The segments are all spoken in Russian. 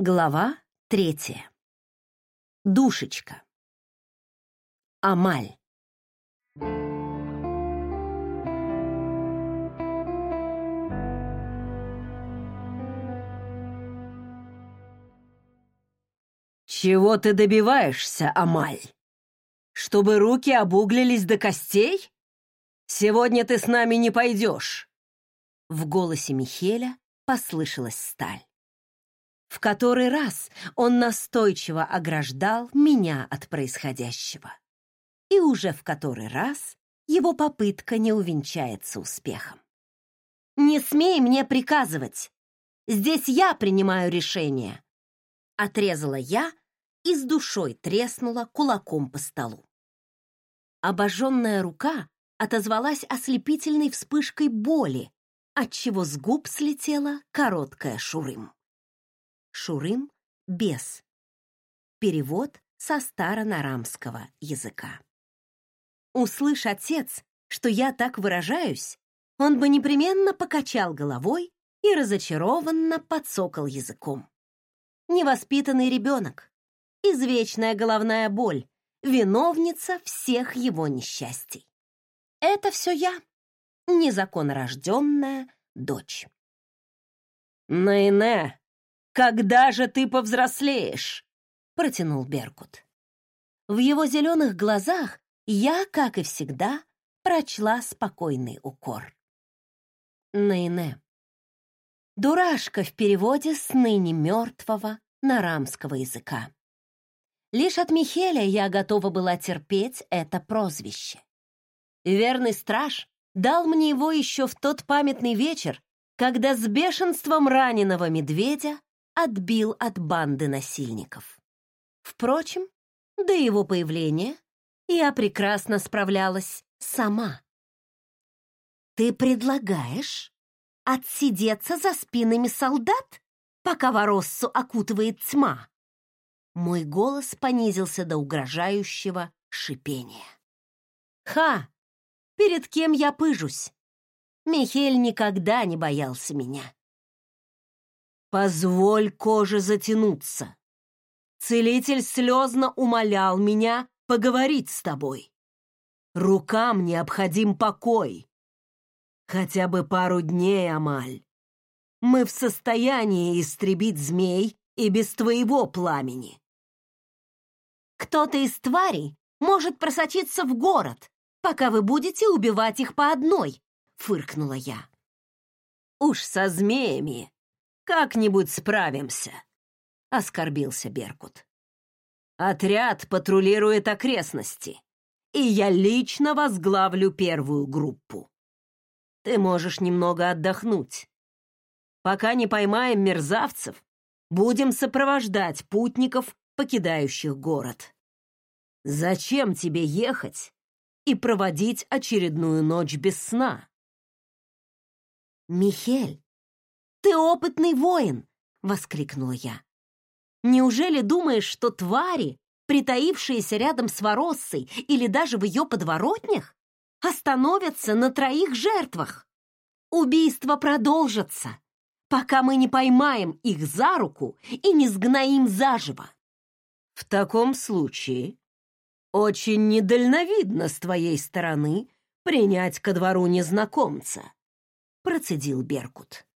Глава третья. Душечка. Амаль. «Чего ты добиваешься, Амаль? Чтобы руки обуглились до костей? Сегодня ты с нами не пойдешь!» В голосе Михеля послышалась сталь. В который раз он настойчиво ограждал меня от происходящего. И уже в который раз его попытка не увенчается успехом. «Не смей мне приказывать! Здесь я принимаю решение!» Отрезала я и с душой треснула кулаком по столу. Обожженная рука отозвалась ослепительной вспышкой боли, отчего с губ слетела короткая шурым. Шурым — бес. Перевод со старонарамского языка. Услышь, отец, что я так выражаюсь, он бы непременно покачал головой и разочарованно подсокал языком. Невоспитанный ребенок, извечная головная боль, виновница всех его несчастий. Это все я, незаконнорожденная дочь. «Найне, когда же ты повзрослеешь?» — протянул Беркут. В его зеленых глазах я, как и всегда, прочла спокойный укор. Найне. Дурашка в переводе с ныне мертвого нарамского языка. Лишь от Михеля я готова была терпеть это прозвище. Верный страж дал мне его еще в тот памятный вечер, когда с бешенством раненого медведя отбил от банды насильников. Впрочем, до его появления я прекрасно справлялась сама. «Ты предлагаешь отсидеться за спинами солдат, пока Вороссу окутывает тьма?» Мой голос понизился до угрожающего шипения. «Ха! Перед кем я пыжусь? Михель никогда не боялся меня. Позволь коже затянуться. Целитель слезно умолял меня поговорить с тобой. Рукам необходим покой. Хотя бы пару дней, Амаль. Мы в состоянии истребить змей и без твоего пламени. Кто-то из тварей может просочиться в город, пока вы будете убивать их по одной, фыркнула я. Уж со змеями как-нибудь справимся», — оскорбился Беркут. «Отряд патрулирует окрестности, и я лично возглавлю первую группу. Ты можешь немного отдохнуть. Пока не поймаем мерзавцев, будем сопровождать путников, покидающих город. Зачем тебе ехать и проводить очередную ночь без сна?» «Михель, ты опытный воин!» — воскликнула я. «Неужели думаешь, что твари, притаившиеся рядом с Вороссой или даже в ее подворотнях, остановятся на троих жертвах? Убийство продолжится, пока мы не поймаем их за руку и не сгноим заживо». «В таком случае очень недальновидно с твоей стороны принять ко двору незнакомца», — процедил Беркут.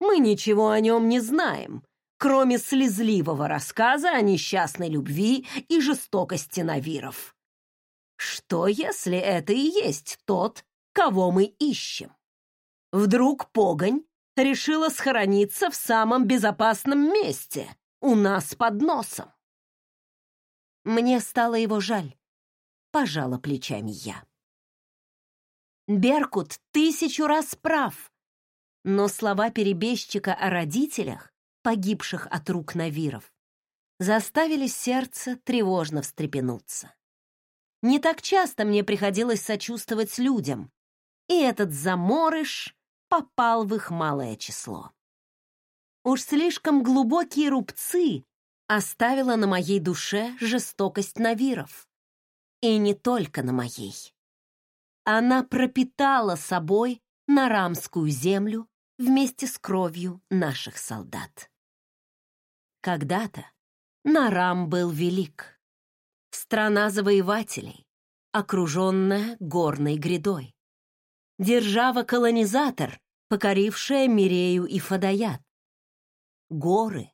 Мы ничего о нем не знаем, кроме слезливого рассказа о несчастной любви и жестокости Навиров. Что, если это и есть тот, кого мы ищем? Вдруг погонь решила схорониться в самом безопасном месте, у нас под носом? Мне стало его жаль, пожала плечами я. Беркут тысячу раз прав. Но слова перебежчика о родителях, погибших от рук Навиров, заставили сердце тревожно встрепенуться. Не так часто мне приходилось сочувствовать людям, и этот заморыш попал в их малое число. Уж слишком глубокие рубцы оставила на моей душе жестокость Навиров. И не только на моей. Она пропитала собой нарамскую землю вместе с кровью наших солдат. Когда-то Нарам был велик. Страна завоевателей, окруженная горной грядой. Держава-колонизатор, покорившая Мирею и Фадаят. Горы,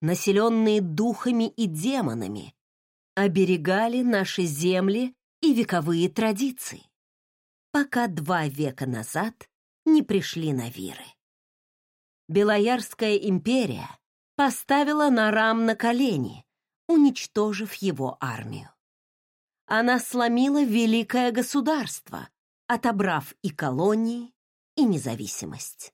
населенные духами и демонами, оберегали наши земли и вековые традиции, пока два века назад не пришли на виры. Белоярская империя поставила Нарам на колени, уничтожив его армию. Она сломила великое государство, отобрав и колонии, и независимость.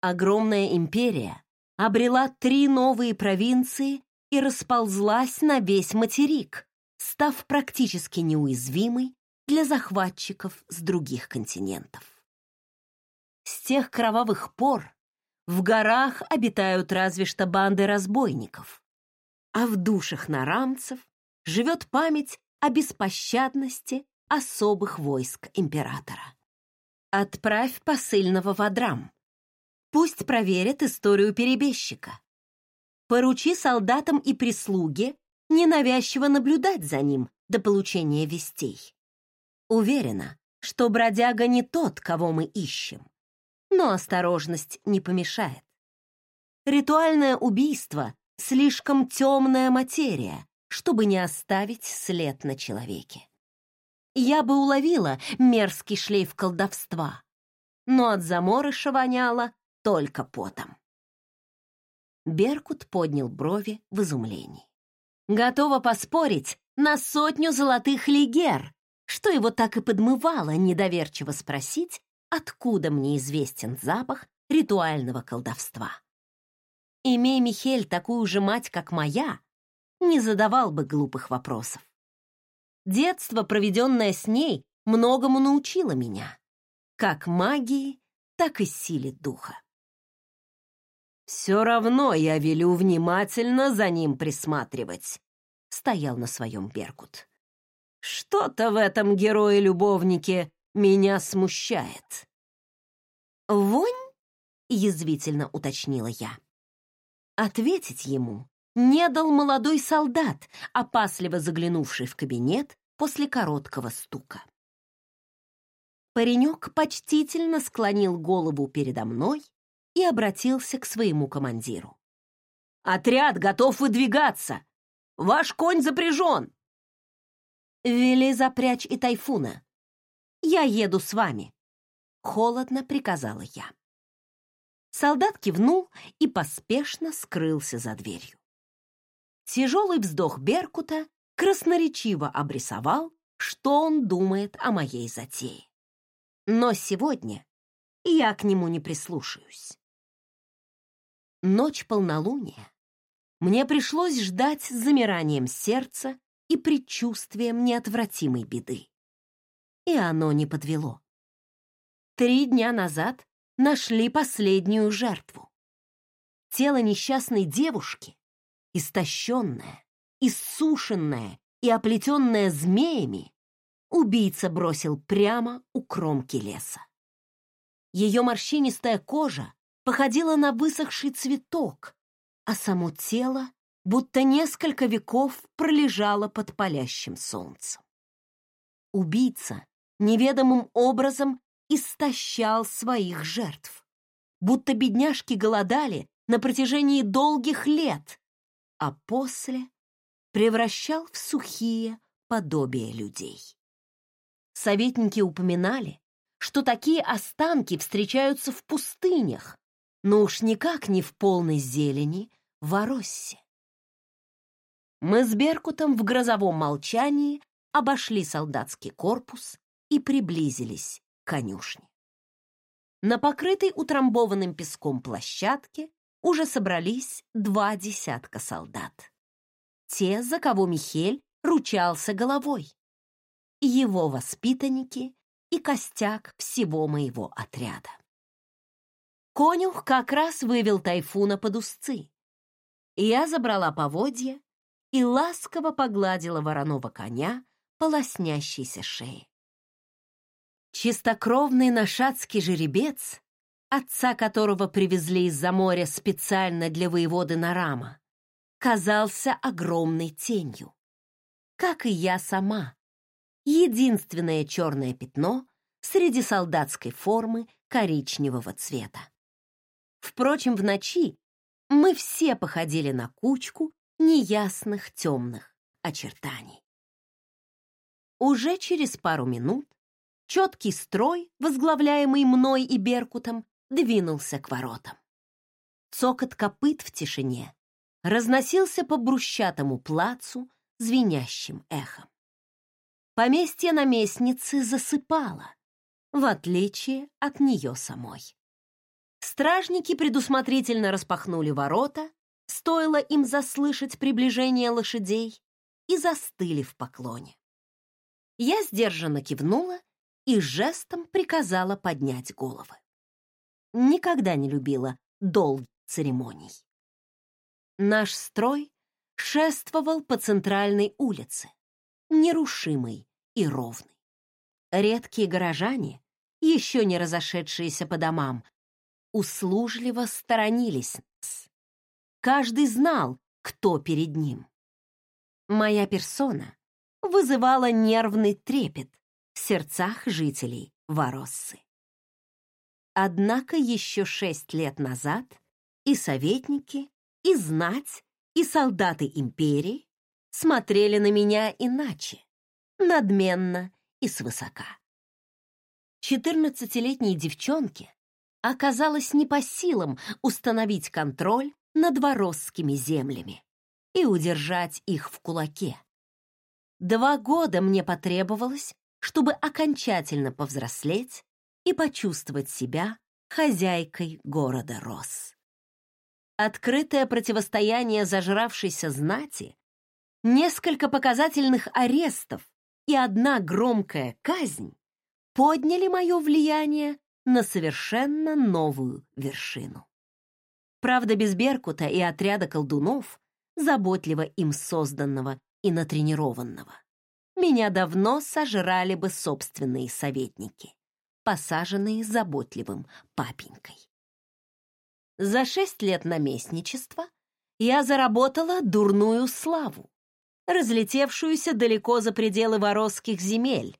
Огромная империя обрела три новые провинции и расползлась на весь материк, став практически неуязвимой для захватчиков с других континентов. С тех кровавых пор в горах обитают разве что банды разбойников, а в душах нарамцев живет память о беспощадности особых войск императора. Отправь посыльного в Адрам. Пусть проверят историю перебежчика. Поручи солдатам и прислуге ненавязчиво наблюдать за ним до получения вестей. Уверена, что бродяга не тот, кого мы ищем. Но осторожность не помешает. Ритуальное убийство — слишком темная материя, чтобы не оставить след на человеке. Я бы уловила мерзкий шлейф колдовства, но от заморыша воняло только потом. Беркут поднял брови в изумлении. Готова поспорить на сотню золотых лигер, что его так и подмывало недоверчиво спросить, откуда мне известен запах ритуального колдовства. Имей Михель такую же мать, как моя, не задавал бы глупых вопросов. Детство, проведенное с ней, многому научило меня, как магии, так и силе духа. «Все равно я велю внимательно за ним присматривать», — стоял на своем Беркут. «Что-то в этом герое-любовнике меня смущает». «Вонь?» — язвительно уточнила я. Ответить ему не дал молодой солдат, опасливо заглянувший в кабинет после короткого стука. Паренек почтительно склонил голову передо мной и обратился к своему командиру. «Отряд готов выдвигаться! Ваш конь запряжен!» «Вели запрячь и тайфуна. Я еду с вами», — холодно приказала я. Солдат кивнул и поспешно скрылся за дверью. Тяжелый вздох Беркута красноречиво обрисовал, что он думает о моей затее. Но сегодня я к нему не прислушаюсь. Ночь полнолуния. Мне пришлось ждать с замиранием сердца и предчувствием неотвратимой беды. И оно не подвело. Три дня назад нашли последнюю жертву. Тело несчастной девушки, истощенное, иссушенное и оплетенное змеями, убийца бросил прямо у кромки леса. Ее морщинистая кожа походила на высохший цветок, а само тело будто несколько веков пролежало под палящим солнцем. Убийца неведомым образом истощал своих жертв, будто бедняжки голодали на протяжении долгих лет, а после превращал в сухие подобия людей. Советники упоминали, что такие останки встречаются в пустынях, но уж никак не в полной зелени в Ороссе. Мы с Беркутом в грозовом молчании обошли солдатский корпус и приблизились к конюшне. На покрытой утрамбованным песком площадке уже собрались два десятка солдат. Те, за кого Михель ручался головой. Его воспитанники и костяк всего моего отряда. Конюх как раз вывел тайфуна под узцы. Я забрала поводья и ласково погладила вороного коня по лоснящейся шее. Чистокровный нашатский жеребец, отца которого привезли из-за моря специально для воеводы Нарама, казался огромной тенью. Как и я сама. Единственное черное пятно среди солдатской формы коричневого цвета. Впрочем, в ночи мы все походили на кучку неясных темных очертаний. Уже через пару минут четкий строй, возглавляемый мной и Беркутом, двинулся к воротам. Цокот копыт в тишине разносился по брусчатому плацу звенящим эхом. Поместье наместницы засыпало, в отличие от нее самой. Стражники предусмотрительно распахнули ворота, стоило им заслышать приближение лошадей, и застыли в поклоне. Я сдержанно кивнула и жестом приказала поднять головы. Никогда не любила долгих церемоний. Наш строй шествовал по центральной улице, нерушимый и ровный. Редкие горожане, еще не разошедшиеся по домам, услужливо сторонились нас. Каждый знал, кто перед ним. Моя персона вызывала нервный трепет сердцах жителей Вороссы. Однако еще шесть лет назад и советники, и знать, и солдаты империи смотрели на меня иначе, надменно и свысока. Четырнадцатилетней девчонке оказалось не по силам установить контроль над воросскими землями и удержать их в кулаке. Два года мне потребовалось, чтобы окончательно повзрослеть и почувствовать себя хозяйкой города Рос. Открытое противостояние зажравшейся знати, несколько показательных арестов и одна громкая казнь подняли мое влияние на совершенно новую вершину. Правда, без Беркута и отряда колдунов, заботливо им созданного и натренированного, меня давно сожрали бы собственные советники, посаженные заботливым папенькой. За шесть лет наместничества я заработала дурную славу, разлетевшуюся далеко за пределы воросских земель,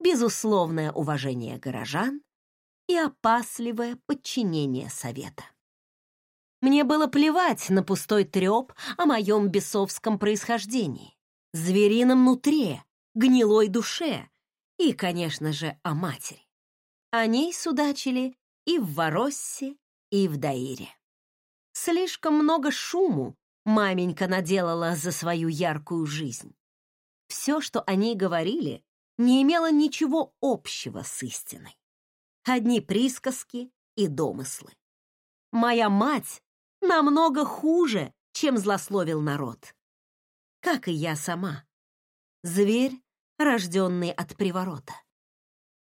безусловное уважение горожан и опасливое подчинение совета. Мне было плевать на пустой треп о моем бесовском происхождении, зверином нутре, гнилой душе и, конечно же, о матери. О ней судачили и в Вороссе, и в Даире. Слишком много шуму маменька наделала за свою яркую жизнь. Все, что о ней говорили, не имело ничего общего с истиной. Одни присказки и домыслы. Моя мать намного хуже, чем злословил народ. Как и я сама. Зверь, рожденный от приворота.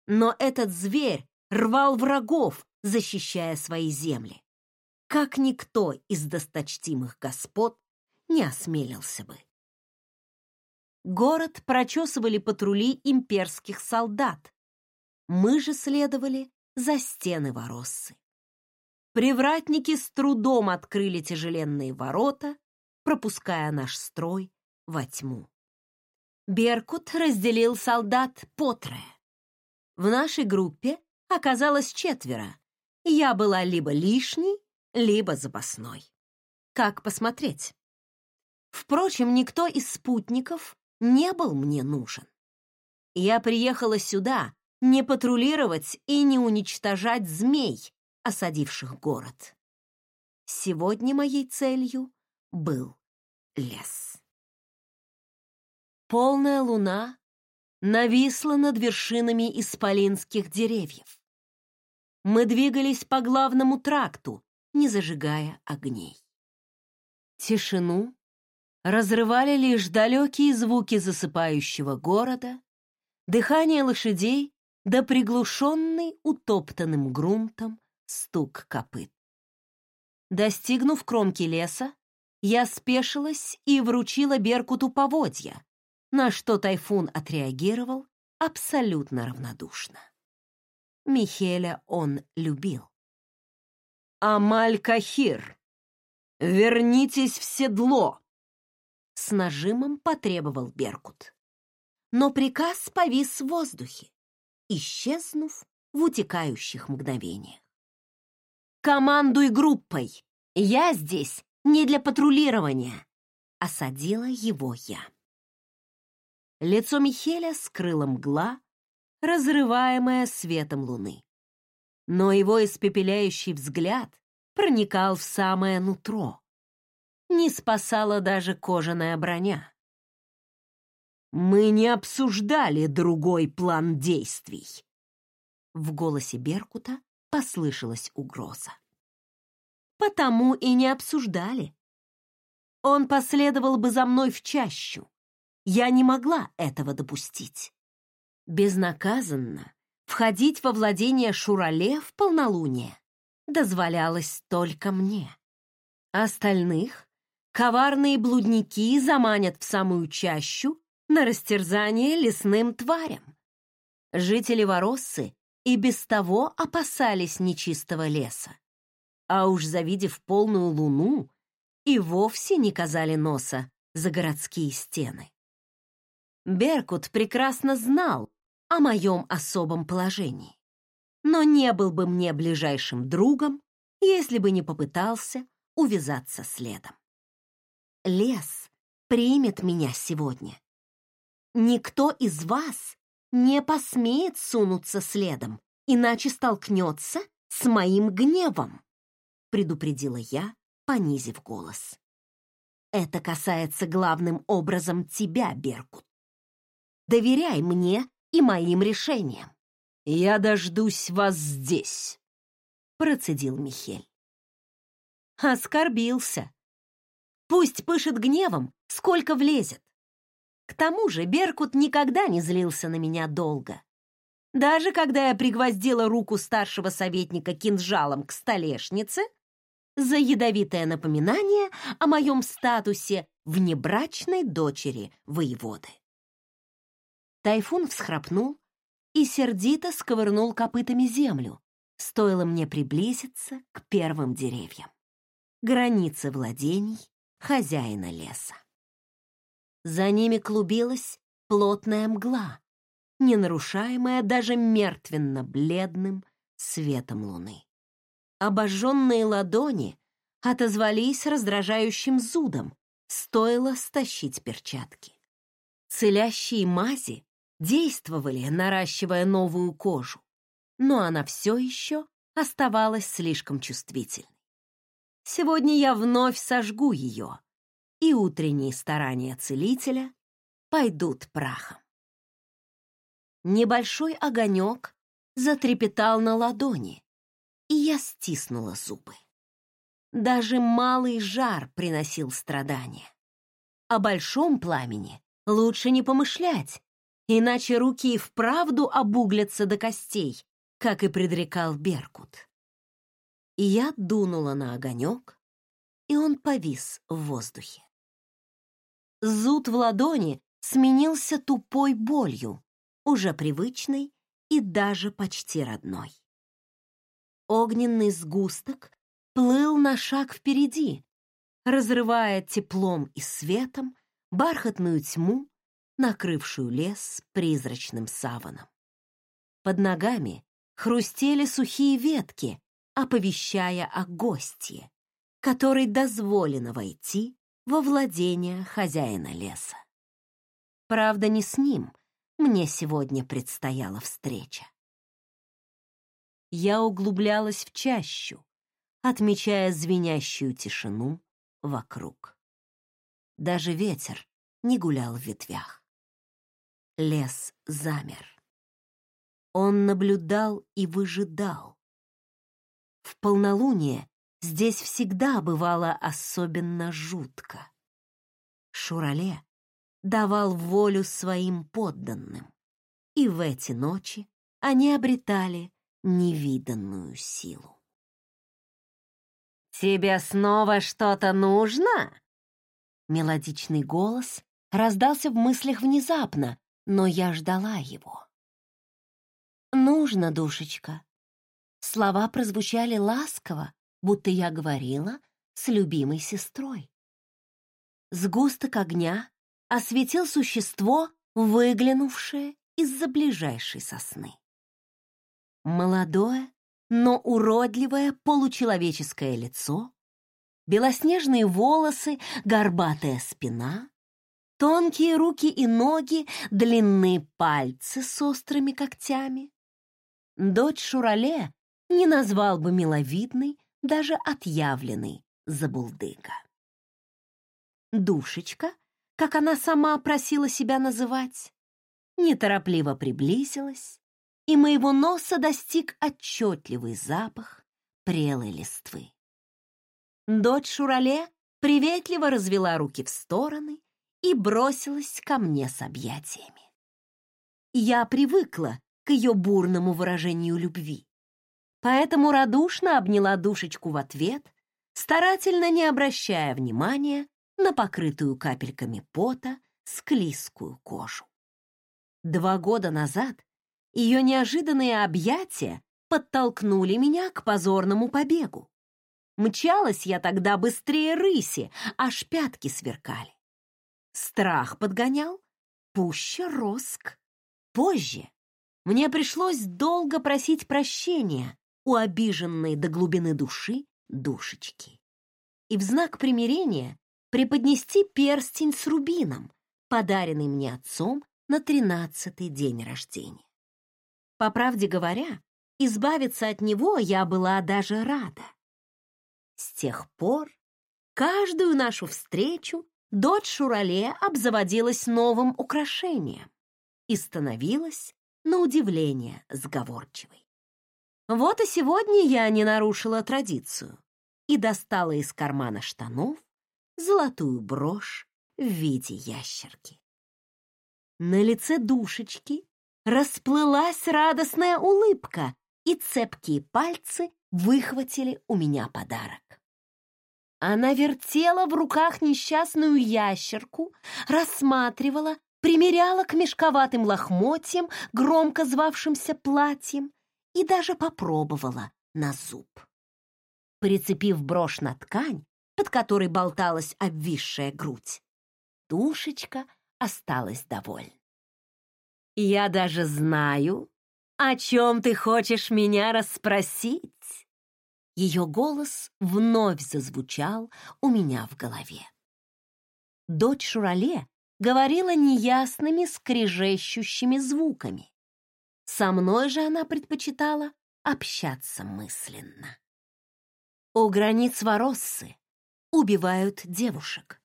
Но этот зверь рвал врагов, защищая свои земли. Как никто из досточтимых господ не осмелился бы. Город прочесывали патрули имперских солдат. Мы же следовали за стены Вороссы. Привратники с трудом открыли тяжеленные ворота, пропуская наш строй во тьму. Беркут разделил солдат по трое. В нашей группе оказалось четверо. Я была либо лишней, либо запасной. Как посмотреть? Впрочем, никто из спутников не был мне нужен. Я приехала сюда не патрулировать и не уничтожать змей, осадивших город. Сегодня моей целью был лес. Полная луна нависла над вершинами исполинских деревьев. Мы двигались по главному тракту, не зажигая огней. Тишину разрывали лишь далекие звуки засыпающего города, дыхание лошадей да приглушенный утоптанным грунтом стук копыт. Достигнув кромки леса, я спешилась и вручила Беркуту поводья, на что Тайфун отреагировал абсолютно равнодушно. Михеля он любил. «Амаль Кахир, «Вернитесь в седло!» С нажимом потребовал Беркут. Но приказ повис в воздухе, исчезнув в утекающих мгновениях. «Командуй группой! Я здесь не для патрулирования!» Осадила его я. Лицо Михеля скрыла мгла, разрываемая светом луны. Но его испепеляющий взгляд проникал в самое нутро. Не спасала даже кожаная броня. «Мы не обсуждали другой план действий!» В голосе Беркута послышалась угроза. «Потому и не обсуждали. Он последовал бы за мной в чащу. Я не могла этого допустить. Безнаказанно входить во владение Шурале в полнолуние дозволялось только мне. Остальных коварные блудники заманят в самую чащу на растерзание лесным тварям. Жители Вороссы и без того опасались нечистого леса. А уж завидев полную луну, и вовсе не казали носа за городские стены. Беркут прекрасно знал о моем особом положении, но не был бы мне ближайшим другом, если бы не попытался увязаться следом. Лес примет меня сегодня. Никто из вас не посмеет сунуться следом, иначе столкнется с моим гневом, предупредила я, понизив голос. Это касается главным образом тебя, Беркут. Доверяй мне и моим решениям. Я дождусь вас здесь, процедил Михель. Оскорбился. Пусть пышет гневом, сколько влезет. К тому же Беркут никогда не злился на меня долго. Даже когда я пригвоздила руку старшего советника кинжалом к столешнице за ядовитое напоминание о моем статусе внебрачной дочери воеводы. Тайфун всхрапнул и сердито сковырнул копытами землю, стоило мне приблизиться к первым деревьям. Границы владений хозяина леса. За ними клубилась плотная мгла, не нарушаемая даже мертвенно-бледным светом луны. Обожженные ладони отозвались раздражающим зудом, стоило стащить перчатки. Целящие мази действовали, наращивая новую кожу, но она все еще оставалась слишком чувствительной. Сегодня я вновь сожгу ее, и утренние старания целителя пойдут прахом. Небольшой огонек затрепетал на ладони, и я стиснула зубы. Даже малый жар приносил страдания. О большом пламени лучше не помышлять, иначе руки и вправду обуглятся до костей, как и предрекал Беркут. И я дунула на огонек, и он повис в воздухе. Зуд в ладони сменился тупой болью, уже привычной и даже почти родной. Огненный сгусток плыл на шаг впереди, разрывая теплом и светом бархатную тьму накрывшую лес призрачным саваном. Под ногами хрустели сухие ветки, оповещая о гостье, которой дозволено войти во владение хозяина леса. Правда, не с ним мне сегодня предстояла встреча. Я углублялась в чащу, отмечая звенящую тишину вокруг. Даже ветер не гулял в ветвях. Лес замер. Он наблюдал и выжидал. В полнолуние здесь всегда бывало особенно жутко. Шурале давал волю своим подданным, и в эти ночи они обретали невиданную силу. «Тебе снова что-то нужно?» Мелодичный голос раздался в мыслях внезапно, но я ждала его. «Нужно, душечка». Слова прозвучали ласково, будто я говорила с любимой сестрой. Сгусток огня осветил существо, выглянувшее из-за ближайшей сосны. Молодое, но уродливое получеловеческое лицо, белоснежные волосы, горбатая спина, тонкие руки и ноги, длинные пальцы с острыми когтями. Дочь Шурале не назвал бы миловидной, даже отъявленной забулдыга. Душечка, как она сама просила себя называть, неторопливо приблизилась, и моего носа достиг отчетливый запах прелой листвы. Дочь Шурале приветливо развела руки в стороны и бросилась ко мне с объятиями. Я привыкла к ее бурному выражению любви, поэтому радушно обняла душечку в ответ, старательно не обращая внимания на покрытую капельками пота склизкую кожу. Два года назад ее неожиданные объятия подтолкнули меня к позорному побегу. Мчалась я тогда быстрее рыси, аж пятки сверкали. Страх подгонял, пуще роск. Позже мне пришлось долго просить прощения у обиженной до глубины души душечки. И в знак примирения преподнести перстень с рубином, подаренный мне отцом на тринадцатый день рождения. По правде говоря, избавиться от него я была даже рада. С тех пор каждую нашу встречу дочь Шурале обзаводилась новым украшением и становилась, на удивление, сговорчивой. Вот и сегодня я не нарушила традицию и достала из кармана штанов золотую брошь в виде ящерки. На лице душечки расплылась радостная улыбка, и цепкие пальцы выхватили у меня подарок. Она вертела в руках несчастную ящерку, рассматривала, примеряла к мешковатым лохмотьям, громко звавшимся платьем, и даже попробовала на зуб. Прицепив брошь на ткань, под которой болталась обвисшая грудь, душечка осталась довольна. Я даже знаю, о чем ты хочешь меня расспросить. Ее голос вновь зазвучал у меня в голове. Дочь Шурале говорила неясными скрежещущими звуками. Со мной же она предпочитала общаться мысленно. У границ Вороссы убивают девушек.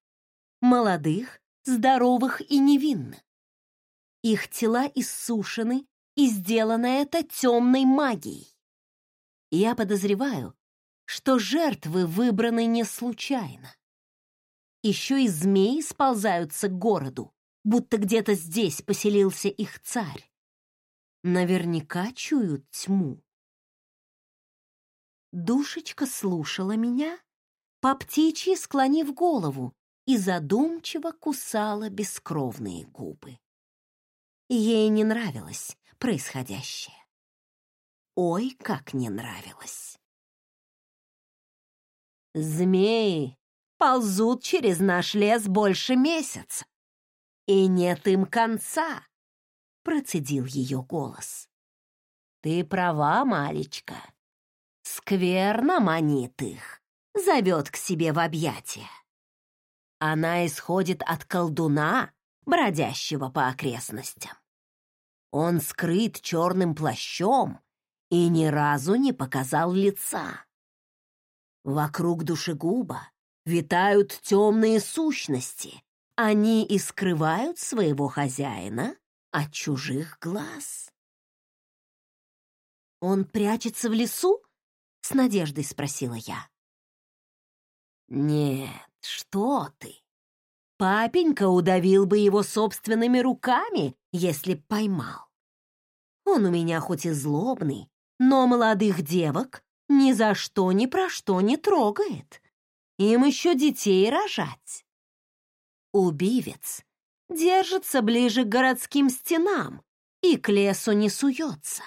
Молодых, здоровых и невинных. Их тела иссушены, и сделано это темной магией. Я подозреваю, что жертвы выбраны не случайно. Еще и змеи сползаются к городу, будто где-то здесь поселился их царь. Наверняка чуют тьму. Душечка слушала меня, по птичьи склонив голову, и задумчиво кусала бескровные губы. Ей не нравилось происходящее. Ой, как не нравилось. Змеи ползут через наш лес больше месяца, и нет им конца, процедил ее голос. Ты права, малечка. Скверно манит их, зовет к себе в объятия. Она исходит от колдуна, бродящего по окрестностям. Он скрыт черным плащом и ни разу не показал лица. Вокруг душегуба витают темные сущности. Они и скрывают своего хозяина от чужих глаз. «Он прячется в лесу?» — с надеждой спросила я. «Нет, что ты!» Папенька удавил бы его собственными руками, если б поймал. Он у меня хоть и злобный, но молодых девок ни за что ни про что не трогает. Им еще детей рожать. Убивец держится ближе к городским стенам и к лесу не суется.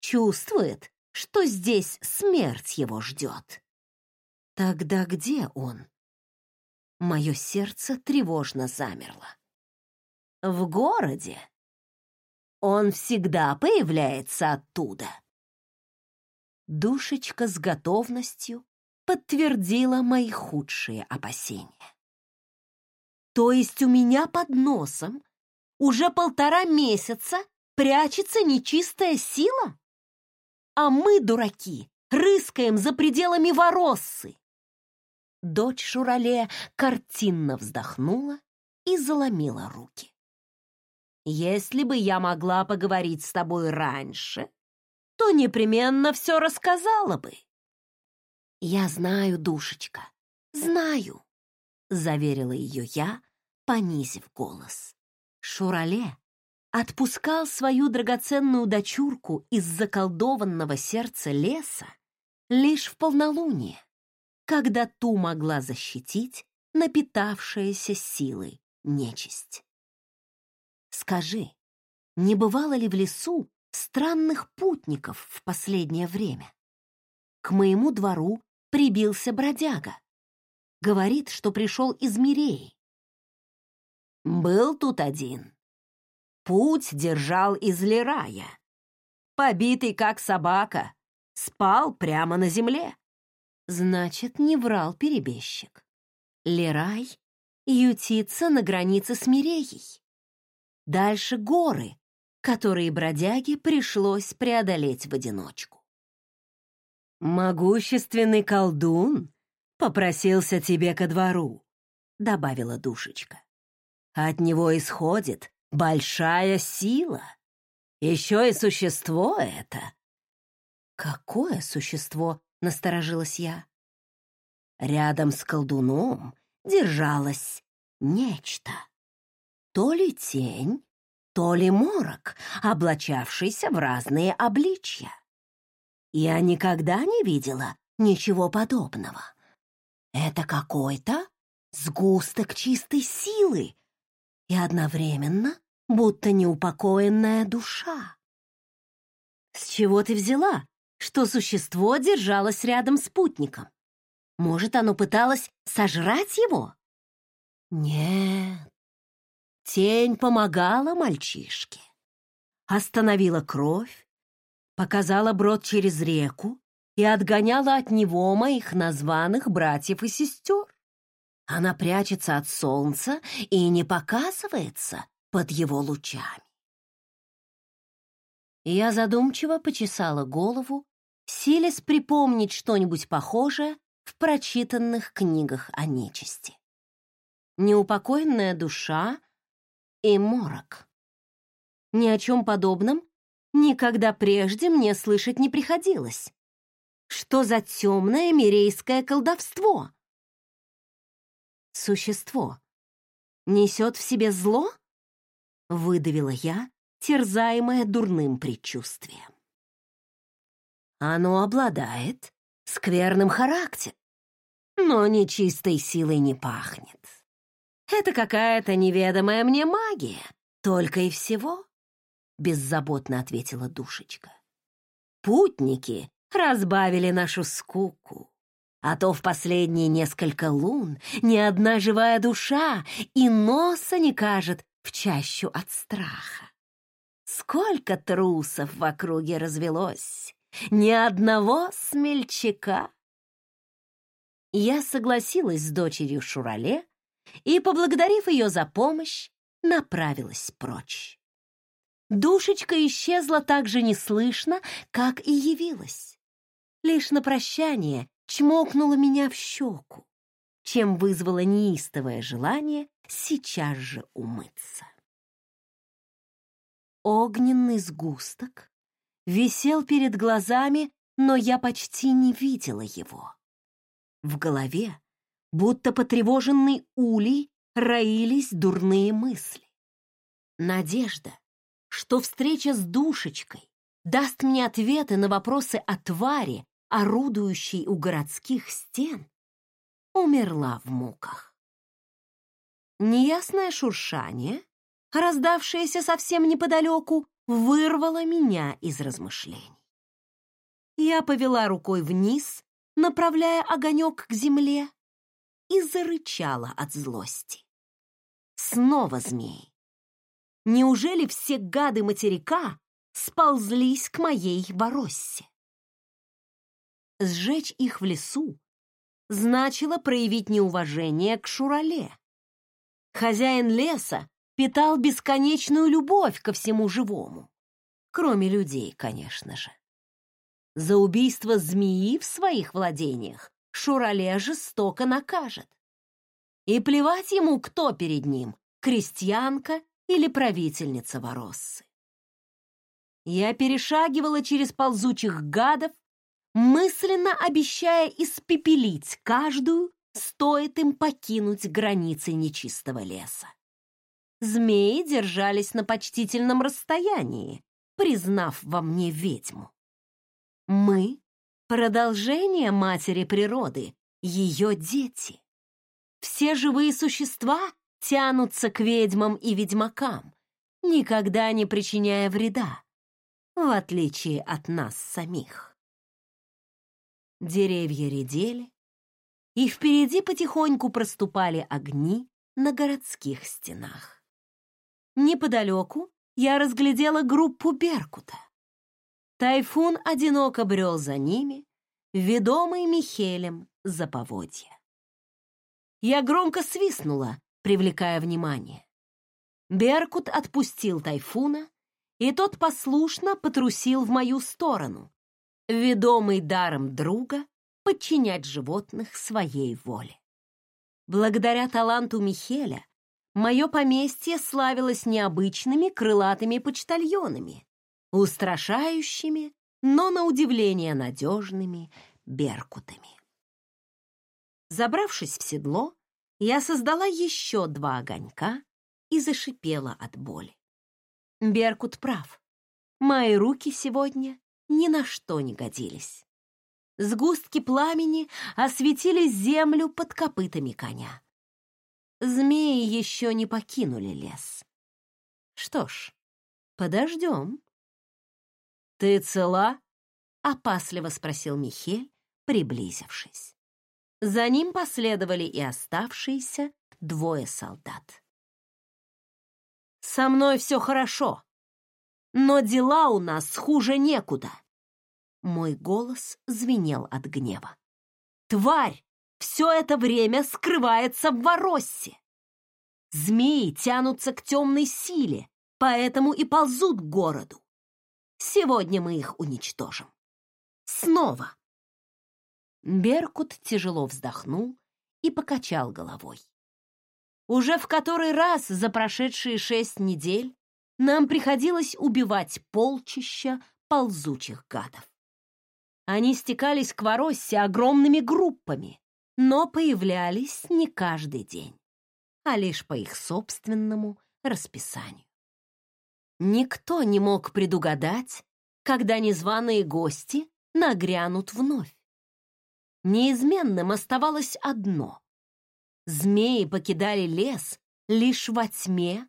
Чувствует, что здесь смерть его ждет. Тогда где он? Мое сердце тревожно замерло. В городе. Он всегда появляется оттуда. Душечка с готовностью подтвердила мои худшие опасения. То есть у меня под носом уже полтора месяца прячется нечистая сила? А мы, дураки, рыскаем за пределами Вороссы. Дочь Шурале картинно вздохнула и заломила руки. Если бы я могла поговорить с тобой раньше, то непременно все рассказала бы. «Я знаю, душечка, знаю», — заверила ее я, понизив голос. Шурале отпускал свою драгоценную дочурку из заколдованного сердца леса лишь в полнолуние, когда ту могла защитить напитавшаяся силой нечисть. Скажи, не бывало ли в лесу странных путников в последнее время? К моему двору прибился бродяга. Говорит, что пришел из Миреи. Был тут один. Путь держал из Лирая. Побитый, как собака, спал прямо на земле. Значит, не врал перебежчик. Лирай ютится на границе с Миреей. Дальше горы, которые бродяге пришлось преодолеть в одиночку. «Могущественный колдун попросился тебе ко двору», — добавила душечка. «От него исходит большая сила. Еще и существо это». «Какое существо?» — насторожилась я. Рядом с колдуном держалось нечто. То ли тень, то ли морок, облачавшийся в разные обличья. Я никогда не видела ничего подобного. Это какой-то сгусток чистой силы и одновременно будто неупокоенная душа. С чего ты взяла, что существо держалось рядом с путником? Может, оно пыталось сожрать его? Нет. Тень помогала мальчишке. Остановила кровь, показала брод через реку и отгоняла от него моих названных братьев и сестер. Она прячется от солнца и не показывается под его лучами. Я задумчиво почесала голову, силясь припомнить что-нибудь похожее в прочитанных книгах о нечисти. Неупокоенная душа и морок. Ни о чем подобном никогда прежде мне слышать не приходилось. Что за темное мирейское колдовство? Существо несет в себе зло? Выдавила я, терзаемая дурным предчувствием. Оно обладает скверным характером, но нечистой силой не пахнет. Это какая-то неведомая мне магия, только и всего беззаботно ответила душечка. Путники разбавили нашу скуку. А то в последние несколько лун ни одна живая душа и носа не кажет в чащу от страха. Сколько трусов в округе развелось, ни одного смельчака. Я согласилась с дочерью Шурале и, поблагодарив ее за помощь, направилась прочь. Душечка исчезла так же неслышно, как и явилась. Лишь на прощание чмокнула меня в щеку, чем вызвало неистовое желание сейчас же умыться. Огненный сгусток висел перед глазами, но я почти не видела его. В голове, будто потревоженный улей, роились дурные мысли. Надежда, что встреча с душечкой даст мне ответы на вопросы о твари, орудующей у городских стен, умерла в муках. Неясное шуршание, раздавшееся совсем неподалеку, вырвало меня из размышлений. Я повела рукой вниз, направляя огонек к земле, и зарычала от злости. Снова змеи. Неужели все гады материка сползлись к моей вороссе? Сжечь их в лесу значило проявить неуважение к Шурале. Хозяин леса питал бесконечную любовь ко всему живому, кроме людей, конечно же. За убийство змеи в своих владениях Шурале жестоко накажет. И плевать ему, кто перед ним, крестьянка или правительница Вороссы. Я перешагивала через ползучих гадов, мысленно обещая испепелить каждую, стоит им покинуть границы нечистого леса. Змеи держались на почтительном расстоянии, признав во мне ведьму. Мы — продолжение матери природы, ее дети. Все живые существа тянутся к ведьмам и ведьмакам, никогда не причиняя вреда, в отличие от нас самих. Деревья редели, и впереди потихоньку проступали огни на городских стенах. Неподалеку я разглядела группу Беркута. Тайфун одиноко брел за ними, ведомый Михелем за поводья. Я громко свистнула, привлекая внимание. Беркут отпустил Тайфуна, и тот послушно потрусил в мою сторону, ведомый даром друга подчинять животных своей воле. Благодаря таланту Михеля мое поместье славилось необычными крылатыми почтальонами, устрашающими, но на удивление надежными беркутами. Забравшись в седло, я создала еще два огонька и зашипела от боли. Беркут прав. Мои руки сегодня ни на что не годились. Сгустки пламени осветили землю под копытами коня. Змеи еще не покинули лес. Что ж, подождем. «Ты цела?» — опасливо спросил Михель, приблизившись. За ним последовали и оставшиеся двое солдат. «Со мной все хорошо, но дела у нас хуже некуда!» Мой голос звенел от гнева. «Тварь все это время скрывается в Вороссе! Змеи тянутся к темной силе, поэтому и ползут к городу. Сегодня мы их уничтожим. Снова. Беркут тяжело вздохнул и покачал головой. Уже в который раз за прошедшие шесть недель нам приходилось убивать полчища ползучих гадов. Они стекались к Вороссе огромными группами, но появлялись не каждый день, а лишь по их собственному расписанию. Никто не мог предугадать, когда незваные гости нагрянут вновь. Неизменным оставалось одно. Змеи покидали лес лишь во тьме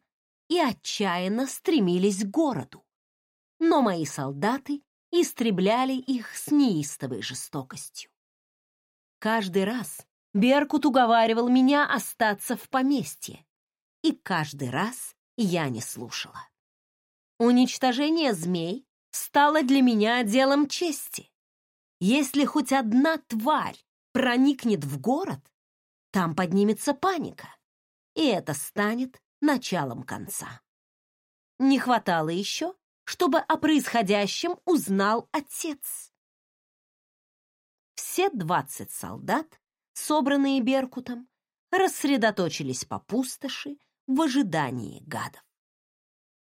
и отчаянно стремились к городу. Но мои солдаты истребляли их с неистовой жестокостью. Каждый раз Беркут уговаривал меня остаться в поместье, и каждый раз я не слушала. Уничтожение змей стало для меня делом чести. Если хоть одна тварь проникнет в город, там поднимется паника, и это станет началом конца. Не хватало еще, чтобы о происходящем узнал отец. Все двадцать солдат, собранные Беркутом, рассредоточились по пустоши в ожидании гадов.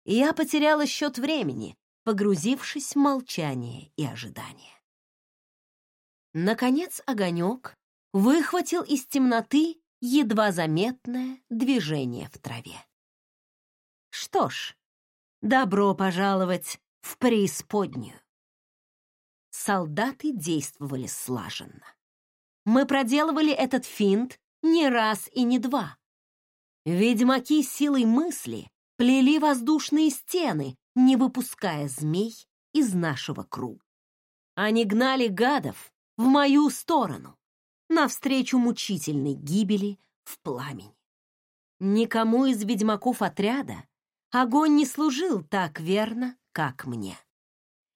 Я потеряла счет времени, погрузившись в молчание и ожидание. Наконец огонек выхватил из темноты едва заметное движение в траве. Что ж, добро пожаловать в преисподнюю. Солдаты действовали слаженно. Мы проделывали этот финт не раз и не два. Ведьмаки силой мысли плели воздушные стены, не выпуская змей из нашего круга. Они гнали гадов, в мою сторону, навстречу мучительной гибели в пламени. Никому из ведьмаков отряда огонь не служил так верно, как мне.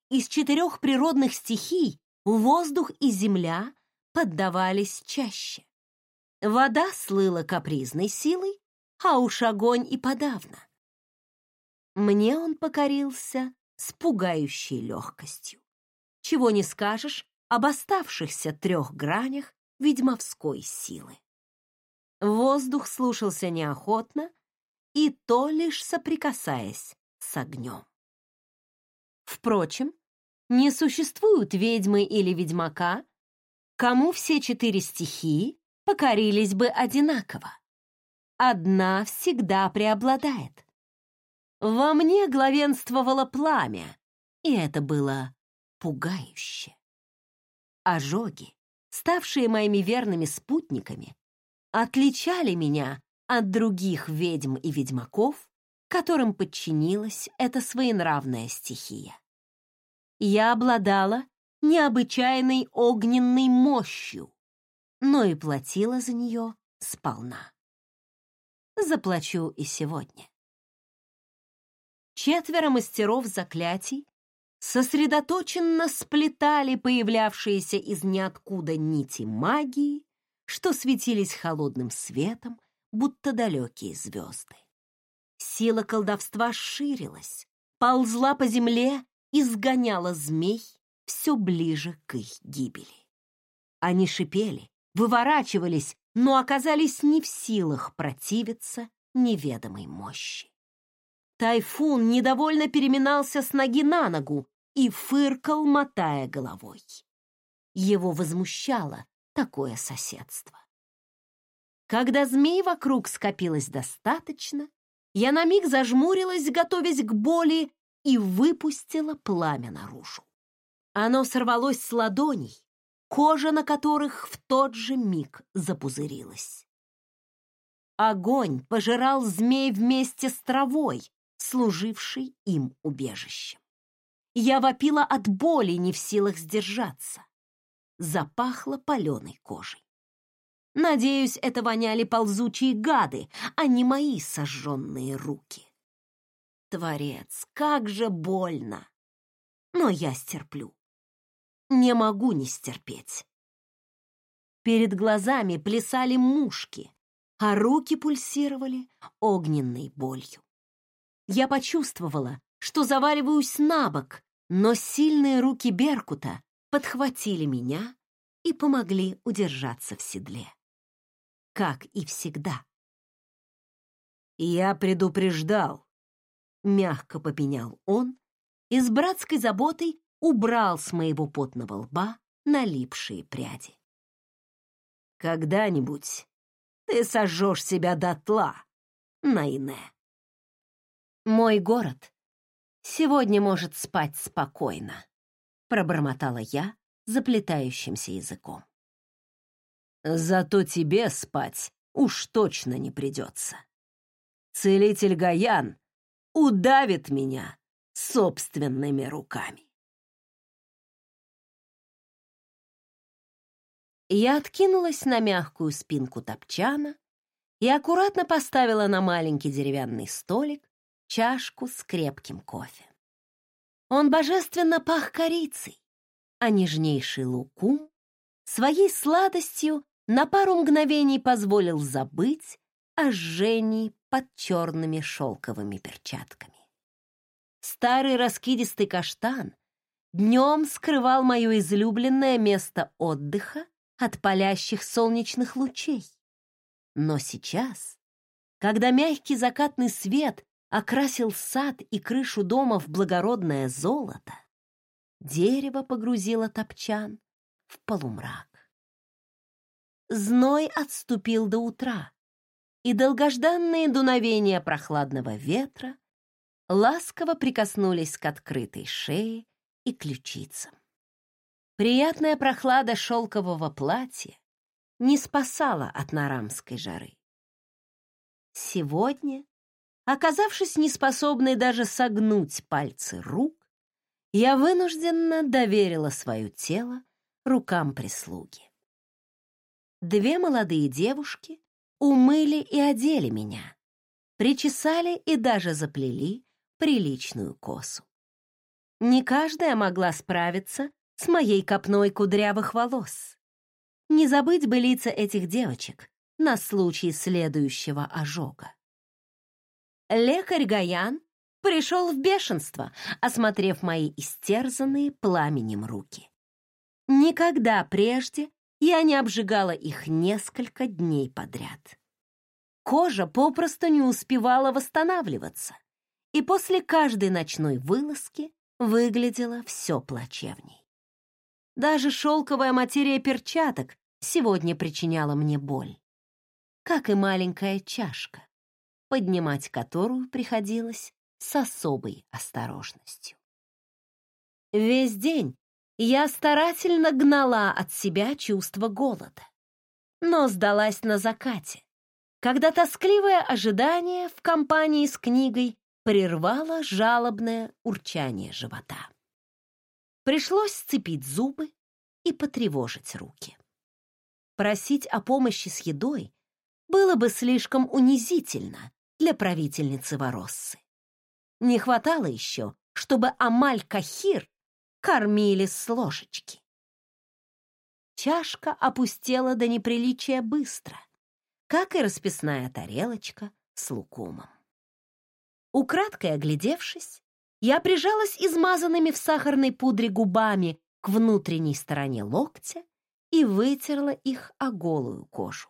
Из четырех природных стихий воздух и земля поддавались чаще. Вода слыла капризной силой, а уж огонь и подавно. Мне он покорился с пугающей легкостью. Чего не скажешь об оставшихся трех гранях ведьмовской силы. Воздух слушался неохотно, и то лишь соприкасаясь с огнем. Впрочем, не существует ведьмы или ведьмака, кому все четыре стихии покорились бы одинаково. Одна всегда преобладает. Во мне главенствовало пламя, и это было пугающе. Ожоги, ставшие моими верными спутниками, отличали меня от других ведьм и ведьмаков, которым подчинилась эта своенравная стихия. Я обладала необычайной огненной мощью, но и платила за нее сполна. Заплачу и сегодня. Четверо мастеров заклятий сосредоточенно сплетали появлявшиеся из ниоткуда нити магии, что светились холодным светом, будто далекие звезды. Сила колдовства ширилась, ползла по земле и сгоняла змей все ближе к их гибели. Они шипели, выворачивались, но оказались не в силах противиться неведомой мощи. Тайфун недовольно переминался с ноги на ногу и фыркал, мотая головой. Его возмущало такое соседство. Когда змей вокруг скопилось достаточно, я на миг зажмурилась, готовясь к боли, и выпустила пламя наружу. Оно сорвалось с ладоней, кожа на которых в тот же миг запузырилась. Огонь пожирал змей вместе с травой, служившей им убежищем. Я вопила от боли, не в силах сдержаться. Запахло паленой кожей. Надеюсь, это воняли ползучие гады, а не мои сожженные руки. Творец, как же больно! Но я стерплю. Не могу не стерпеть. Перед глазами плясали мушки, а руки пульсировали огненной болью. Я почувствовала, что заваливаюсь на бок, но сильные руки Беркута подхватили меня и помогли удержаться в седле как и всегда. «Я предупреждал», — мягко попенял он и с братской заботой убрал с моего потного лба налипшие пряди. «Когда-нибудь ты сожжешь себя дотла, Найне. Мой город сегодня может спать спокойно», — пробормотала я заплетающимся языком. Зато тебе спать уж точно не придется. Целитель Гаян удавит меня собственными руками. Я откинулась на мягкую спинку топчана и аккуратно поставила на маленький деревянный столик чашку с крепким кофе. Он божественно пах корицей, а нежнейший лукум своей сладостью на пару мгновений позволил забыть о жжении под черными шелковыми перчатками. Старый раскидистый каштан днем скрывал мое излюбленное место отдыха от палящих солнечных лучей. Но сейчас, когда мягкий закатный свет окрасил сад и крышу дома в благородное золото, дерево погрузило топчан в полумрак. Зной отступил до утра, и долгожданные дуновения прохладного ветра ласково прикоснулись к открытой шее и ключицам. Приятная прохлада шелкового платья не спасала от нарамской жары. Сегодня, оказавшись неспособной даже согнуть пальцы рук, я вынужденно доверила свое тело рукам прислуги. Две молодые девушки умыли и одели меня, причесали и даже заплели приличную косу. Не каждая могла справиться с моей копной кудрявых волос. Не забыть бы лица этих девочек на случай следующего ожога. Лекарь Гаян пришел в бешенство, осмотрев мои истерзанные пламенем руки. Никогда прежде я не обжигала их несколько дней подряд. Кожа попросту не успевала восстанавливаться, и после каждой ночной вылазки выглядело все плачевней. Даже шелковая материя перчаток сегодня причиняла мне боль, как и маленькая чашка, поднимать которую приходилось с особой осторожностью. Весь день я старательно гнала от себя чувство голода, но сдалась на закате, когда тоскливое ожидание в компании с книгой прервало жалобное урчание живота. Пришлось сцепить зубы и потревожить руки. Просить о помощи с едой было бы слишком унизительно для правительницы Вороссы. Не хватало еще, чтобы Амаль-Кахир кормили с ложечки. Чашка опустела до неприличия быстро — как и расписная тарелочка с лукумом. Украдкой оглядевшись, я прижалась измазанными в сахарной пудре губами к внутренней стороне локтя и вытерла их о голую кожу.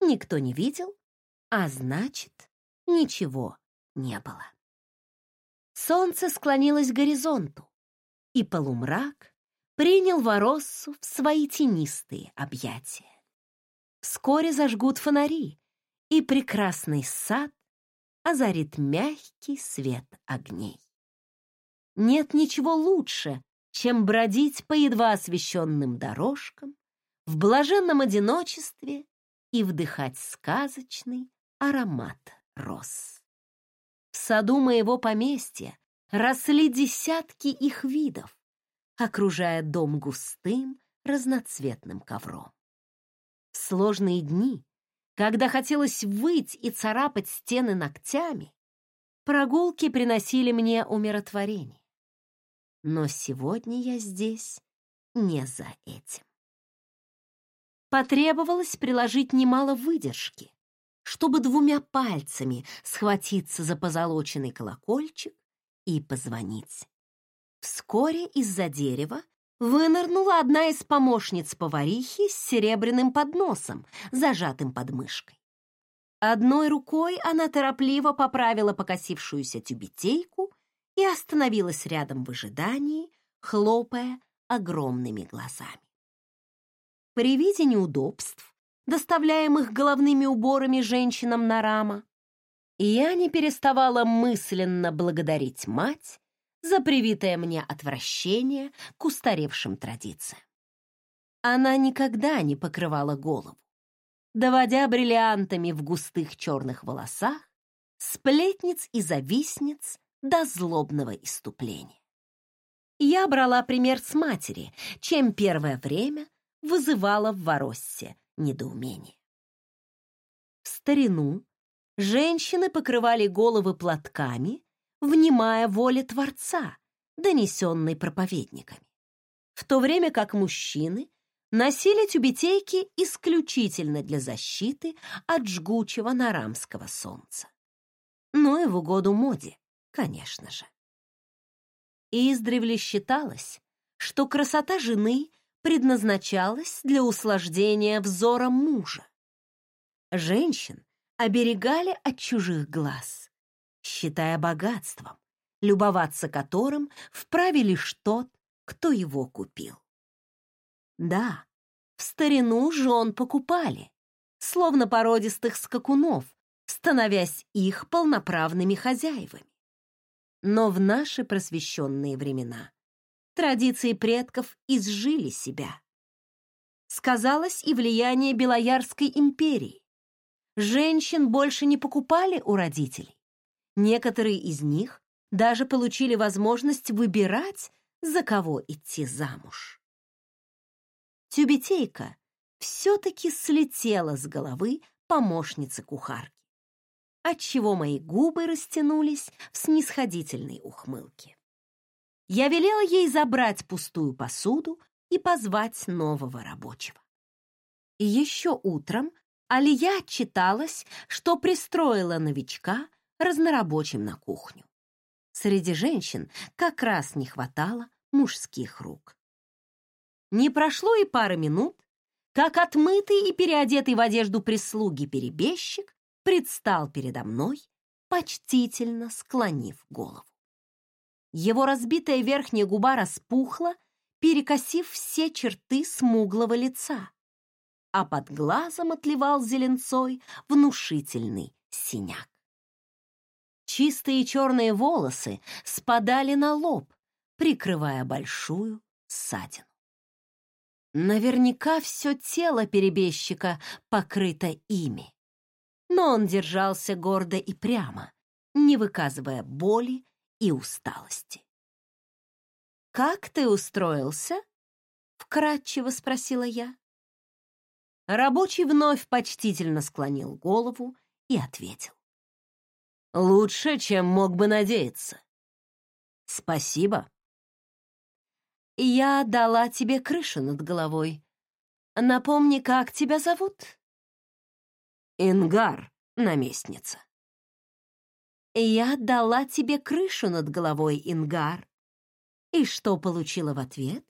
Никто не видел, а значит, ничего не было. Солнце склонилось к горизонту, и полумрак принял Вороссу в свои тенистые объятия. Вскоре зажгут фонари, и прекрасный сад озарит мягкий свет огней. Нет ничего лучше, чем бродить по едва освещенным дорожкам в блаженном одиночестве и вдыхать сказочный аромат роз. В саду моего поместья росли десятки их видов, окружая дом густым разноцветным ковром. В сложные дни, когда хотелось выть и царапать стены ногтями, прогулки приносили мне умиротворение. Но сегодня я здесь не за этим. Потребовалось приложить немало выдержки, чтобы двумя пальцами схватиться за позолоченный колокольчик и позвонить. Вскоре из-за дерева вынырнула одна из помощниц поварихи с серебряным подносом, зажатым под мышкой. Одной рукой она торопливо поправила покосившуюся тюбетейку и остановилась рядом в ожидании, хлопая огромными глазами. При виде неудобств, доставляемых головными уборами женщинам на рама, я не переставала мысленно благодарить мать за привитое мне отвращение к устаревшим традициям. Она никогда не покрывала голову, доводя бриллиантами в густых черных волосах сплетниц и завистниц до злобного иступления. Я брала пример с матери, чем первое время вызывала в Вороссе недоумение. В старину женщины покрывали головы платками внимая воле Творца, донесенной проповедниками, в то время как мужчины носили тюбетейки исключительно для защиты от жгучего нарамского солнца. Ну и в угоду моде, конечно же. Издревле считалось, что красота жены предназначалась для услаждения взора мужа. Женщин оберегали от чужих глаз, считая богатством, любоваться которым вправе лишь тот, кто его купил. Да, в старину жен покупали, словно породистых скакунов, становясь их полноправными хозяевами. Но в наши просвещенные времена традиции предков изжили себя. Сказалось и влияние Белоярской империи. Женщин больше не покупали у родителей, Некоторые из них даже получили возможность выбирать, за кого идти замуж. тюбетейка все-таки слетела с головы помощницы кухарки, отчего мои губы растянулись в снисходительной ухмылке. Я велела ей забрать пустую посуду и позвать нового рабочего. И еще утром Алия отчиталась, что пристроила новичка разнорабочим на кухню. Среди женщин как раз не хватало мужских рук. Не прошло и пары минут, как отмытый и переодетый в одежду прислуги перебежчик предстал передо мной, почтительно склонив голову. Его разбитая верхняя губа распухла, перекосив все черты смуглого лица, а под глазом отливал зеленцой внушительный синяк. Чистые черные волосы спадали на лоб, прикрывая большую ссадину. Наверняка все тело перебежчика покрыто ими. Но он держался гордо и прямо, не выказывая боли и усталости. «Как ты устроился?» — вкратчиво спросила я. Рабочий вновь почтительно склонил голову и ответил. «Лучше, чем мог бы надеяться. Спасибо». «Я дала тебе крышу над головой. Напомни, как тебя зовут?» «Ингар, наместница». «Я дала тебе крышу над головой, Ингар. И что получила в ответ?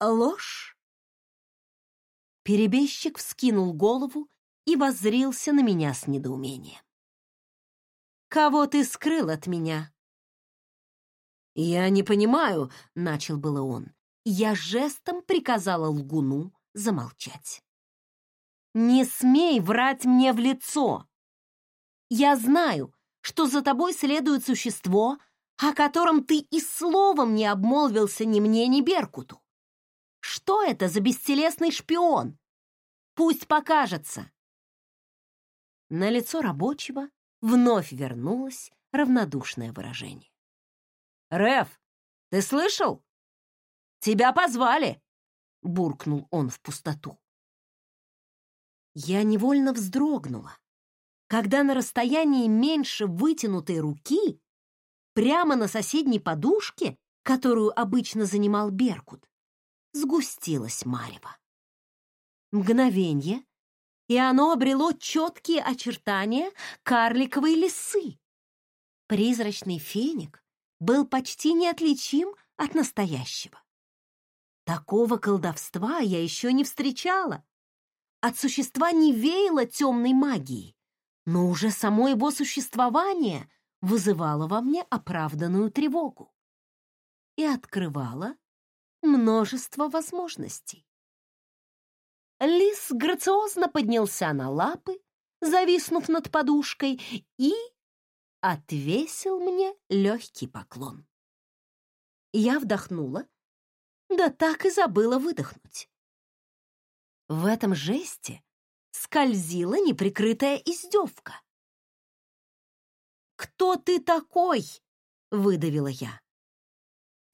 Ложь?» Перебежчик вскинул голову и воззрился на меня с недоумением. «Кого ты скрыл от меня?» «Я не понимаю», — начал было он. Я жестом приказала лгуну замолчать. «Не смей врать мне в лицо! Я знаю, что за тобой следует существо, о котором ты и словом не обмолвился ни мне, ни Беркуту. Что это за бестелесный шпион? Пусть покажется. На лицо рабочего вновь вернулось равнодушное выражение. «Реф, ты слышал? Тебя позвали!» — буркнул он в пустоту. Я невольно вздрогнула, когда на расстоянии меньше вытянутой руки, прямо на соседней подушке, которую обычно занимал Беркут, сгустилась марево. Мгновенье, и оно обрело четкие очертания карликовой лисы. Призрачный феник был почти неотличим от настоящего. Такого колдовства я еще не встречала. От существа не веяло темной магией, но уже само его существование вызывало во мне оправданную тревогу и открывало множество возможностей. Лис грациозно поднялся на лапы, зависнув над подушкой, и отвесил мне легкий поклон. Я вдохнула, да так и забыла выдохнуть. В этом жесте скользила неприкрытая издевка. «Кто ты такой?» — выдавила я.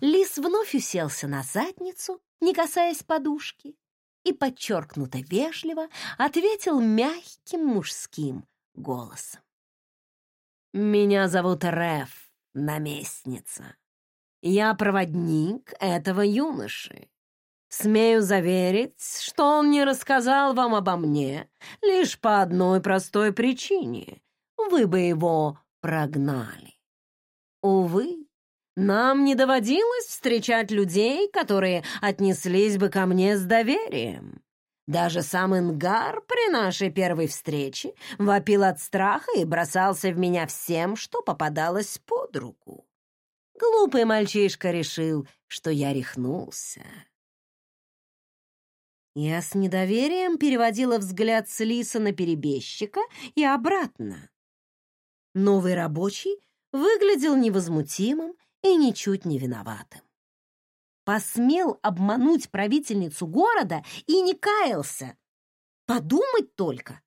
Лис вновь уселся на задницу, не касаясь подушки, и подчеркнуто вежливо ответил мягким мужским голосом. «Меня зовут Реф, наместница. Я проводник этого юноши. Смею заверить, что он не рассказал вам обо мне лишь по одной простой причине. Вы бы его прогнали. Увы, нам не доводилось встречать людей, которые отнеслись бы ко мне с доверием. Даже сам Ингар при нашей первой встрече вопил от страха и бросался в меня всем, что попадалось под руку. Глупый мальчишка решил, что я рехнулся. Я с недоверием переводила взгляд с Лиса на перебежчика и обратно. Новый рабочий выглядел невозмутимым и ничуть не виноватым. Посмел обмануть правительницу города и не каялся. Подумать только.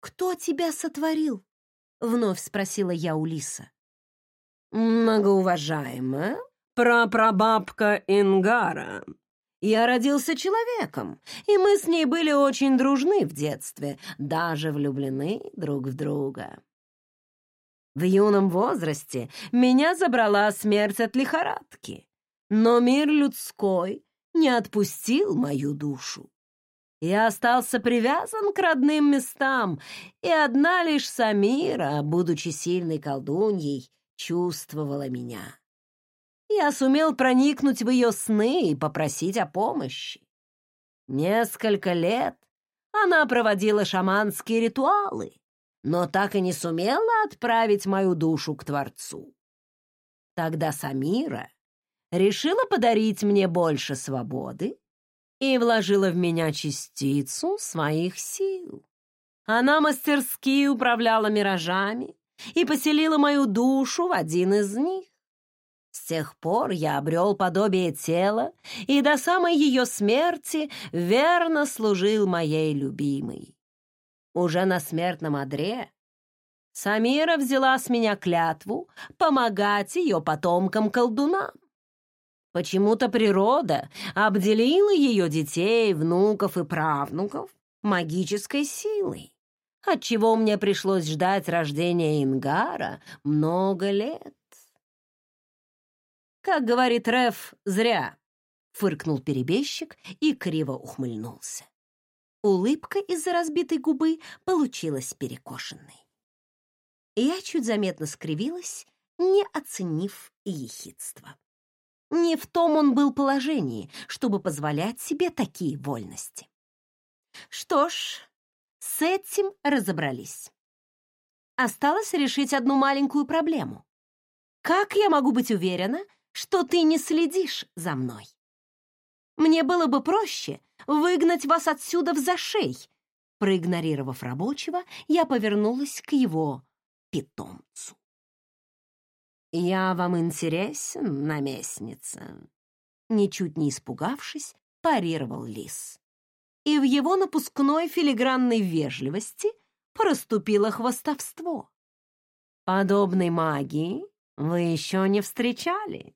«Кто тебя сотворил?» — вновь спросила я у Лиса. «Многоуважаемая прапрабабка Ингара Я родился человеком, и мы с ней были очень дружны в детстве, даже влюблены друг в друга. В юном возрасте меня забрала смерть от лихорадки, но мир людской не отпустил мою душу. Я остался привязан к родным местам, и одна лишь Самира, будучи сильной колдуньей, чувствовала меня. Я сумел проникнуть в ее сны и попросить о помощи. Несколько лет она проводила шаманские ритуалы, но так и не сумела отправить мою душу к Творцу. Тогда Самира решила подарить мне больше свободы и вложила в меня частицу своих сил. Она мастерски управляла миражами и поселила мою душу в один из них. С тех пор я обрел подобие тела и до самой ее смерти верно служил моей любимой. Уже на смертном одре Самира взяла с меня клятву помогать ее потомкам-колдунам. Почему-то природа обделила ее детей, внуков и правнуков магической силой, отчего мне пришлось ждать рождения Ингара много лет. Как говорит Реф, зря, фыркнул перебежчик и криво ухмыльнулся. Улыбка из-за разбитой губы получилась перекошенной. Я чуть заметно скривилась, не оценив ехидство. Не в том он был положении, чтобы позволять себе такие вольности. Что ж, с этим разобрались. Осталось решить одну маленькую проблему. Как я могу быть уверена, что ты не следишь за мной? Мне было бы проще выгнать вас отсюда в зашей. Проигнорировав рабочего, я повернулась к его питомцу. «Я вам интересен, наместница?» Ничуть не испугавшись, парировал лис. И в его напускной филигранной вежливости проступило хвостовство. «Подобной магии вы еще не встречали.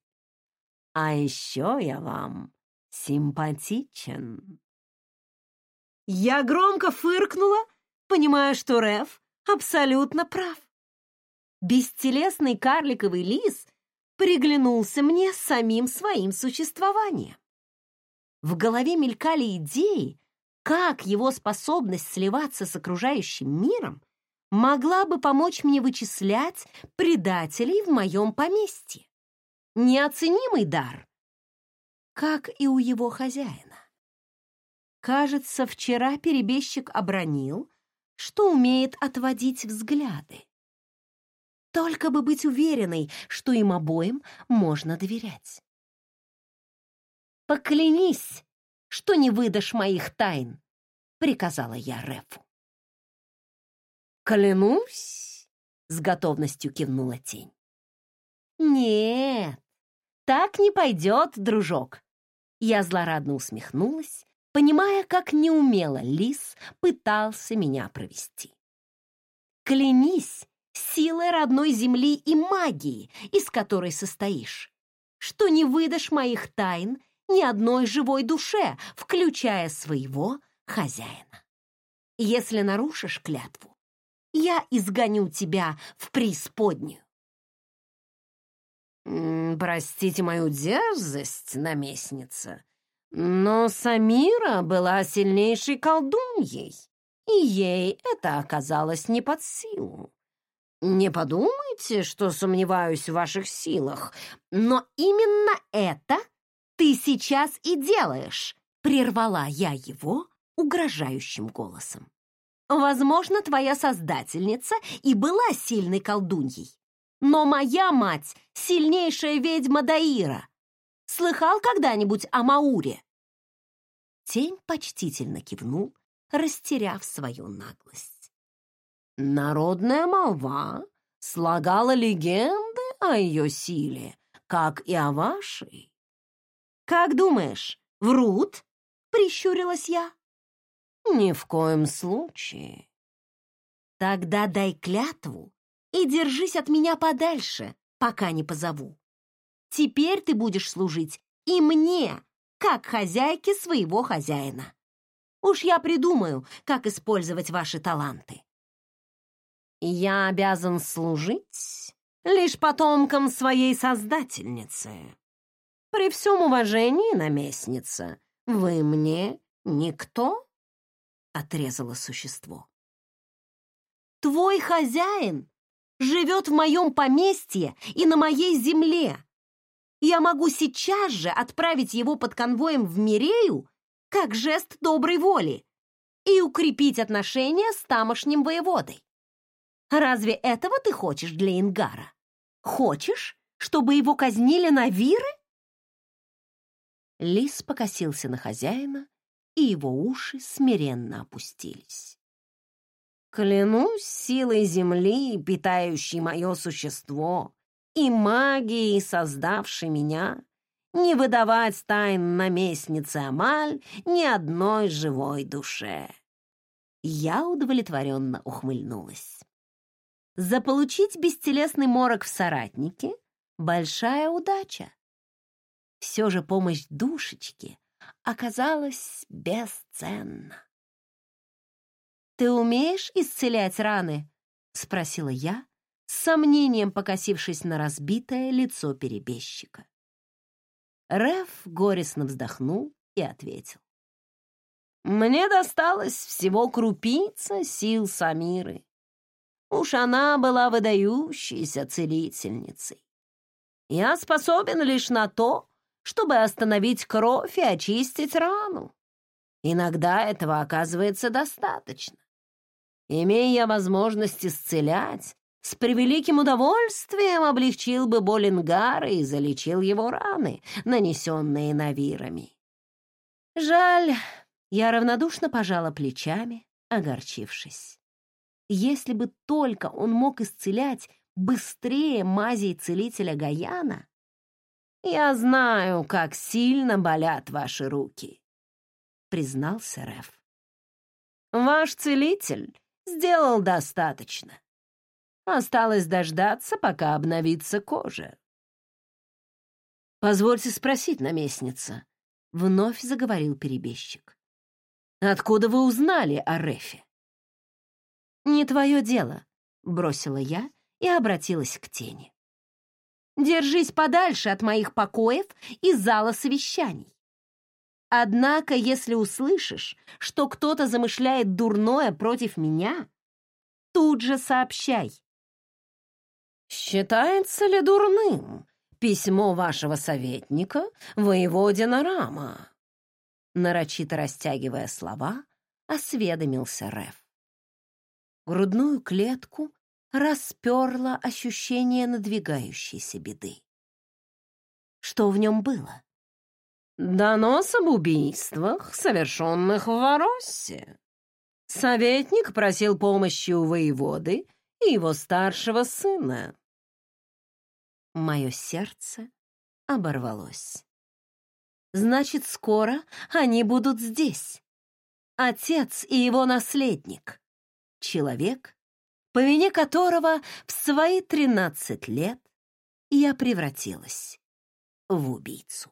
А еще я вам симпатичен». Я громко фыркнула, понимая, что Реф абсолютно прав. Бестелесный карликовый лис приглянулся мне самим своим существованием. В голове мелькали идеи, как его способность сливаться с окружающим миром могла бы помочь мне вычислять предателей в моем поместье. Неоценимый дар, как и у его хозяина. Кажется, вчера перебежчик обронил, что умеет отводить взгляды. Только бы быть уверенной, что им обоим можно доверять. «Поклянись, что не выдашь моих тайн», — приказала я Рефу. «Клянусь», — с готовностью кивнула тень. «Нет, так не пойдет, дружок». Я злорадно усмехнулась, понимая, как неумело лис пытался меня провести. «Клянись, силой родной земли и магии, из которой состоишь, что не выдашь моих тайн ни одной живой душе, включая своего хозяина. Если нарушишь клятву, я изгоню тебя в преисподнюю. «Простите мою дерзость, наместница, но Самира была сильнейшей колдуньей, и ей это оказалось не под силу. Не подумайте, что сомневаюсь в ваших силах, но именно это ты сейчас и делаешь, прервала я его угрожающим голосом. Возможно, твоя создательница и была сильной колдуньей, но моя мать — сильнейшая ведьма Даира. Слыхал когда-нибудь о Мауре?» Тень почтительно кивнул, растеряв свою наглость. Народная молва слагала легенды о ее силе, как и о вашей. «Как думаешь, врут?» — прищурилась я. «Ни в коем случае». «Тогда дай клятву и держись от меня подальше, пока не позову. Теперь ты будешь служить и мне, как хозяйки своего хозяина. Уж я придумаю, как использовать ваши таланты. Я обязан служить лишь потомкам своей создательницы. При всем уважении, наместница, вы мне никто, — отрезало существо. Твой хозяин живет в моем поместье и на моей земле. Я могу сейчас же отправить его под конвоем в Мирею как жест доброй воли и укрепить отношения с тамошним воеводой. Разве этого ты хочешь для Ингара? Хочешь, чтобы его казнили на виры? Лис покосился на хозяина, и его уши смиренно опустились. Клянусь силой земли, питающей мое существо, и магией, создавшей меня, не выдавать тайн наместницы Амаль ни одной живой душе. Я удовлетворенно ухмыльнулась. Заполучить бестелесный морок в соратнике — большая удача. Все же помощь душечки оказалась бесценна. «Ты умеешь исцелять раны?» — спросила я, с сомнением покосившись на разбитое лицо перебежчика. Реф горестно вздохнул и ответил. «Мне досталось всего крупица сил Самиры. Уж она была выдающейся целительницей. Я способен лишь на то, чтобы остановить кровь и очистить рану. Иногда этого оказывается достаточно. Имея возможность исцелять, с превеликим удовольствием облегчил бы боль Ингара и залечил его раны, нанесенные навирами. Жаль, я равнодушно пожала плечами, огорчившись. Если бы только он мог исцелять быстрее мазей целителя Гаяна, я знаю, как сильно болят ваши руки, признался Реф. Ваш целитель сделал достаточно. Осталось дождаться, пока обновится кожа. Позвольте спросить, наместница, вновь заговорил перебежчик. Откуда вы узнали о Рефе? «Не твое дело», — бросила я и обратилась к тени. «Держись подальше от моих покоев и зала совещаний. Однако, если услышишь, что кто-то замышляет дурное против меня, тут же сообщай». «Считается ли дурным письмо вашего советника, воеводе Нарама?» Нарочито растягивая слова, осведомился Реф. Грудную клетку расперло ощущение надвигающейся беды. Что в нем было? Донос об убийствах, совершенных в Вороссе. Советник просил помощи у воеводы и его старшего сына. Мое сердце оборвалось. Значит, скоро они будут здесь. Отец и его наследник человек, по вине которого в свои тринадцать лет я превратилась в убийцу.